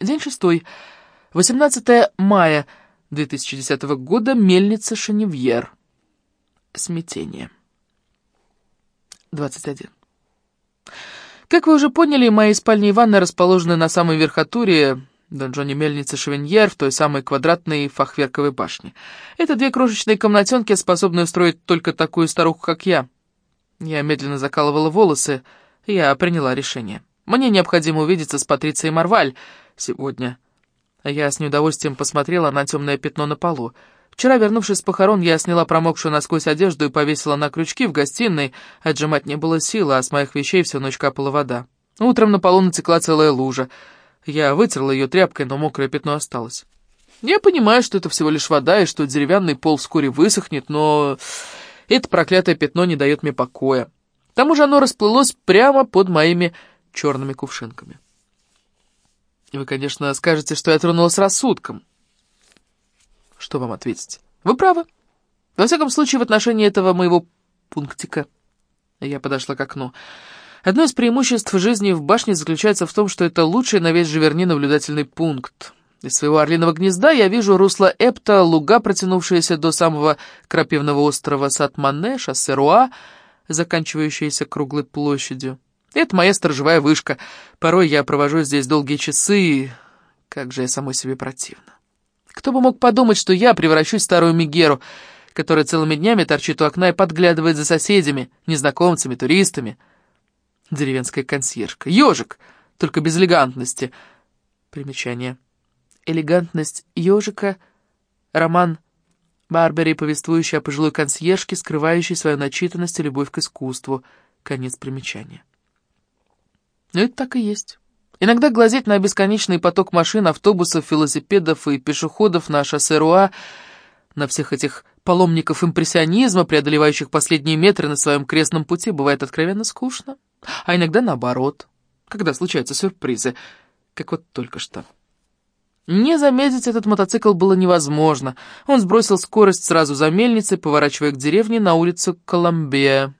День шестой. 18 мая 2010 года. Мельница Шеневьер. Смятение. 21. Как вы уже поняли, мои спальни и ванны расположены на самой верхотуре донжоне мельницы Шевеньер в той самой квадратной фахверковой башне. Это две крошечные комнатенки, способные устроить только такую старуху, как я. Я медленно закалывала волосы, я приняла решение. Мне необходимо увидеться с Патрицией Марваль сегодня. Я с неудовольствием посмотрела на темное пятно на полу. Вчера, вернувшись с похорон, я сняла промокшую насквозь одежду и повесила на крючки в гостиной. Отжимать не было силы, а с моих вещей всю ночь капала вода. Утром на полу натекла целая лужа. Я вытерла ее тряпкой, но мокрое пятно осталось. Я понимаю, что это всего лишь вода, и что деревянный пол вскоре высохнет, но это проклятое пятно не дает мне покоя. К тому же оно расплылось прямо под моими черными кувшинками. И вы, конечно, скажете, что я тронулась рассудком. Что вам ответить? Вы правы. Во всяком случае, в отношении этого моего пунктика. Я подошла к окну. Одно из преимуществ жизни в башне заключается в том, что это лучший на весь Живерни наблюдательный пункт. Из своего орлиного гнезда я вижу русло Эпта, луга, протянувшиеся до самого крапивного острова Сат-Мане, шоссе Руа, заканчивающееся круглой площадью. Это моя сторожевая вышка. Порой я провожу здесь долгие часы, как же я самой себе противна. Кто бы мог подумать, что я превращусь в старую Мегеру, которая целыми днями торчит у окна и подглядывает за соседями, незнакомцами, туристами. Деревенская консьержка. Ежик, только без элегантности. Примечание. Элегантность ежика. Роман Барбери, повествующий о пожилой консьержке, скрывающей свою начитанность и любовь к искусству. Конец примечания. Но это так и есть. Иногда глазеть на бесконечный поток машин, автобусов, велосипедов и пешеходов на шоссе Руа, на всех этих паломников импрессионизма, преодолевающих последние метры на своем крестном пути, бывает откровенно скучно. А иногда наоборот, когда случаются сюрпризы, как вот только что. Не заметить этот мотоцикл было невозможно. Он сбросил скорость сразу за мельницей, поворачивая к деревне на улицу Колумбия.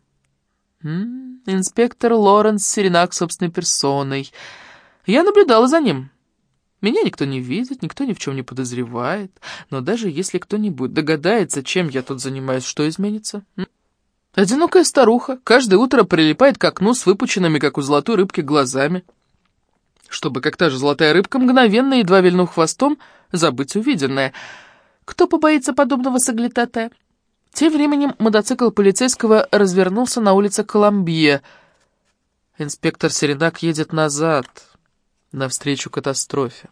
Инспектор Лоренс Серенак собственной персоной — я наблюдала за ним. Меня никто не видит, никто ни в чем не подозревает. Но даже если кто-нибудь догадается, чем я тут занимаюсь, что изменится? Одинокая старуха каждое утро прилипает к окну с выпученными, как у золотой рыбки, глазами, чтобы, как та же золотая рыбка, мгновенно, едва вильнув хвостом, забыть увиденное. Кто побоится подобного соглядатая? Тем временем мотоцикл полицейского развернулся на улице Колумбия. Инспектор Середак едет назад навстречу катастрофе.